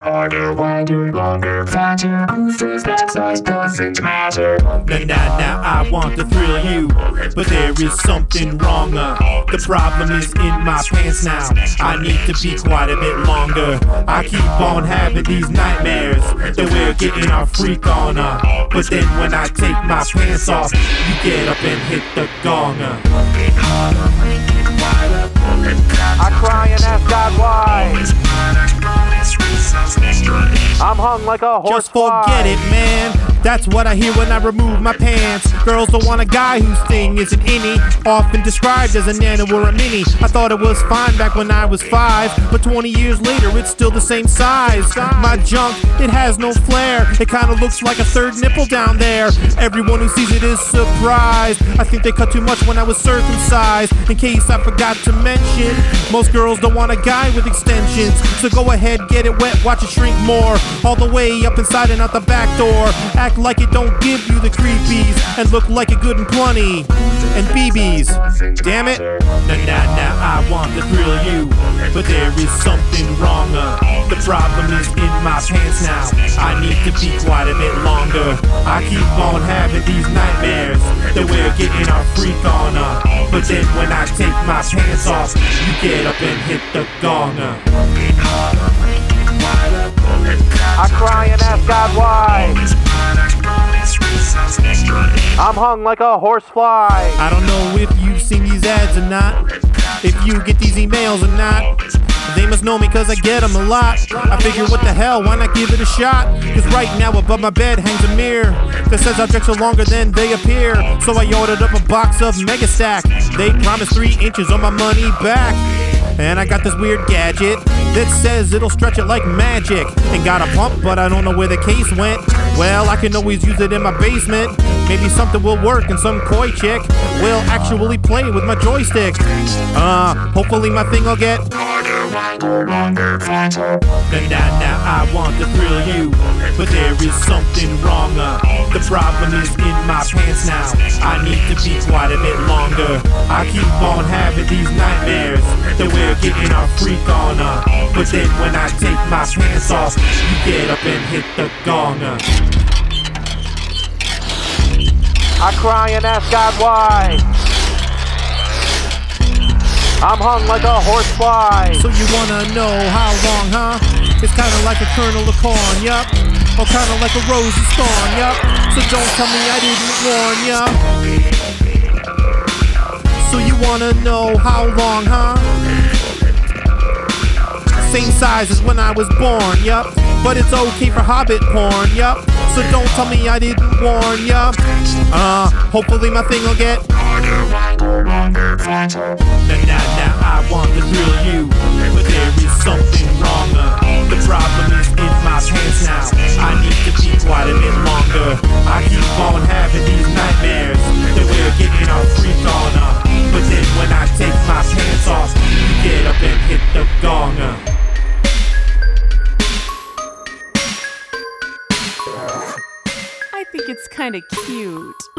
Harder, wider, longer, faster, boosters, that size doesn't matter. Now, now, now, I want to thrill you, but there is something wrong. Uh, the problem is in my pants now. I need to be quite a bit longer. I keep on having these nightmares that we're getting our freak on. Uh, but then when I take my pants off, you get up and hit the gong. Uh. I cry and ask God like a horse. Just forget it, man. That's what I hear when I remove my pants. Girls don't want a guy whose thing isn't any. Often described as a nano or a mini. I thought it was fine back when I was five, but 20 years later it's still the same size. My junk, it has no flair. It kinda looks like a third nipple down there. Everyone who sees it is surprised. I think they cut too much when I was circumcised. In case I forgot to mention, most girls don't want a guy with extensions. So go ahead, get it wet, watch it shrink more. All the way up inside and out the back door. Act like it don't give you the creepies and look like it good and plenty. And BBs. Damn it. Now, now, now, I want to thrill you, but there is something wrong. Uh, the problem is in my pants now. I need to be quite a bit longer. I keep on having these nightmares that we're getting our freak on. Uh, but then when I take my pants off, you get up and hit the gong. Uh. I cry and ask God why. I'm hung like a horsefly. I don't know if you've seen these ads or not. If you get these emails or not. They must know me cause I get them a lot. I figure what the hell, why not give it a shot? Cause right now above my bed hangs a mirror that says objects are longer than they appear. So I ordered up a box of Mega Stack. They promised three inches on my money back. And I got this weird gadget that says it'll stretch it like magic. And got a pump, but I don't know where the case went. Well, I can always use it in my basement. Maybe something will work and some coy chick will actually play with my joystick. Uh, hopefully my thing will get. Now, now, now, I want to thrill you, but there is something wrong. Uh, the problem is in my pants now. I need to be quite a bit longer. I keep on having these nightmares that we're getting our freak on. Uh, but then when I take my pants off, you get up and hit the gong. Uh. I cry and ask God why. I'm hung like a horsefly. So you wanna know how long, huh? It's kinda like a kernel of corn, yup. Or kinda like a rose is thorn, yup. So don't tell me I didn't warn ya. So you wanna know how long, huh? Same size as when I was born, yup. But it's okay for hobbit porn, yup. So don't tell me I didn't warn ya. Uh, hopefully my thing will get. Now, now, now, I want to thrill you, but there is something wrong. Kind of cute.